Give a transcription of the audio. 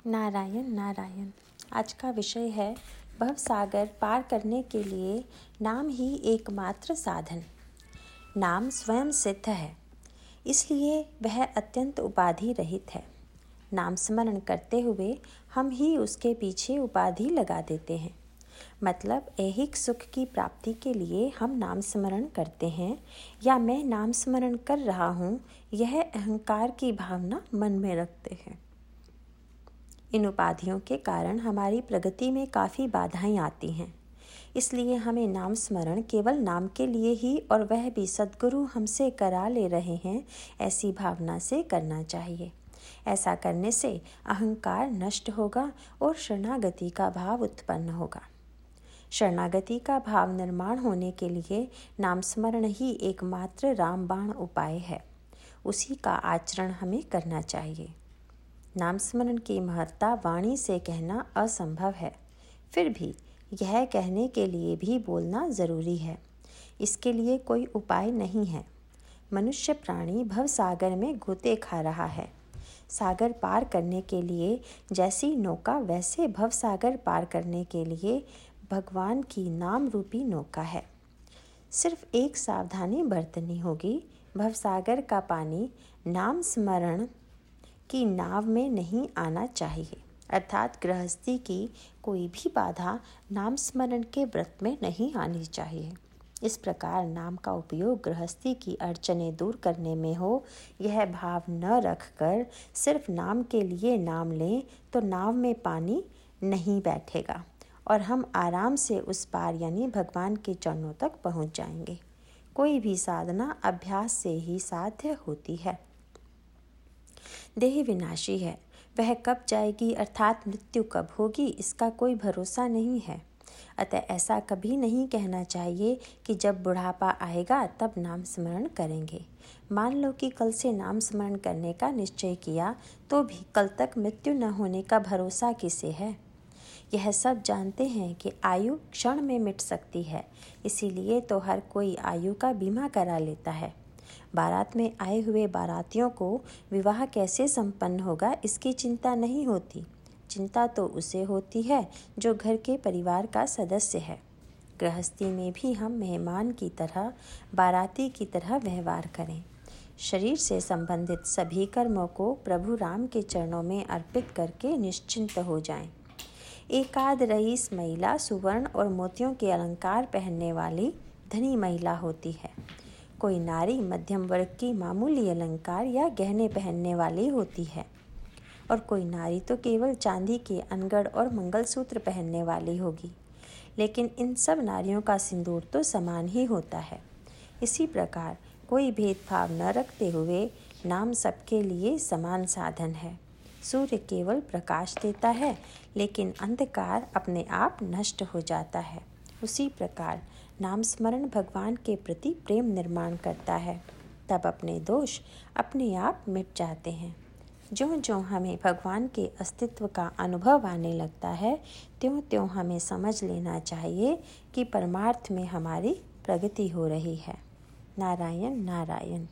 नारायण नारायण। आज का विषय है भव सागर पार करने के लिए नाम ही एकमात्र साधन। नाम स्वयं सिद्ध है, इसलिए वह अत्यंत उपाधि रहित है। नाम स्मरण करते हुए हम ही उसके पीछे उपाधि लगा देते हैं। मतलब ऐहिक सुख की प्राप्ति के लिए हम नाम स्मरण करते हैं, या मैं नाम स्मरण कर रहा हूँ, यह अहंकार की भावना मन में रखते हैं। इन उपाधियों के कारण हमारी प्रगति में काफ़ी बाधाएँ आती हैं। इसलिए हमें नाम स्मरण केवल नाम के लिए ही और वह भी सदगुरु हमसे करा ले रहे हैं, ऐसी भावना से करना चाहिए। ऐसा करने से अहंकार नष्ट होगा और शरणागति का भाव उत्पन्न होगा। शरणागति का भाव निर्माण होने के लिए नाम स्मरण ही एकमात्र रामबाण उपाय है। उसी का आचरण हमें करना चाहिए। नाम स्मरण की महत्ता वाणी से कहना असंभव है। फिर भी यह कहने के लिए भी बोलना ज़रूरी है। इसके लिए कोई उपाय नहीं है। मनुष्य प्राणी भव सागर में गोते खा रहा है। सागर पार करने के लिए जैसी नौका वैसे भव सागर पार करने के लिए भगवान की नाम रूपी नौका है। सिर्फ़ एक सावधानी बरतनी होगी। भवसागर का पानी नाम स्मरण की नाव में नहीं आना चाहिए। अर्थात गृहस्थी की कोई भी बाधा नाम स्मरण के व्रत में नहीं आनी चाहिए। इस प्रकार नाम का उपयोग गृहस्थी की अड़चने दूर करने में हो, यह भाव न रखकर सिर्फ़ नाम के लिए नाम लें तो नाव में पानी नहीं बैठेगा और हम आराम से उस पार यानी भगवान के चरणों तक पहुँच जाएँगे। कोई भी साधना अभ्यास से ही साध्य होती है। देह विनाशी है। वह कब जाएगी अर्थात मृत्यु कब होगी, इसका कोई भरोसा नहीं है। अतः ऐसा कभी नहीं कहना चाहिए कि जब बुढ़ापा आएगा, तब नाम स्मरण करेंगे। मान लो कि कल से नाम स्मरण करने का निश्चय किया तो भी कल तक मृत्यु न होने का भरोसा किसे है? यह सब जानते हैं कि आयु क्षण में मिट सकती है, इसीलिए तो हर कोई आयु का बीमा करा लेता है। बारात में आए हुए बारातियों को विवाह कैसे संपन्न होगा, इसकी चिंता नहीं होती। चिंता तो उसे होती है जो घर के परिवार का सदस्य है। गृहस्थी में भी हम मेहमान की तरह, बाराती की तरह व्यवहार करें। शरीर से संबंधित सभी कर्मों को प्रभु राम के चरणों में अर्पित करके निश्चिंत हो जाएँ। एकाद रईस महिला सुवर्ण और मोतियों के अलंकार पहनने वाली धनी महिला होती है। कोई नारी मध्यम वर्ग की मामूली अलंकार या गहने पहनने वाली होती है। और कोई नारी तो केवल चांदी के अनगढ़ और मंगलसूत्र पहनने वाली होगी। लेकिन इन सब नारियों का सिंदूर तो समान ही होता है। इसी प्रकार कोई भेदभाव न रखते हुए नाम सबके लिए समान साधन है। सूर्य केवल प्रकाश देता है, लेकिन अंधकार अपने आप नष्ट हो जाता है। उसी प्रकार नाम स्मरण भगवान के प्रति प्रेम निर्माण करता है। तब अपने दोष अपने आप मिट जाते हैं। जो जो हमें भगवान के अस्तित्व का अनुभव आने लगता है त्यों त्यों हमें समझ लेना चाहिए कि परमार्थ में हमारी प्रगति हो रही है। नारायण नारायण।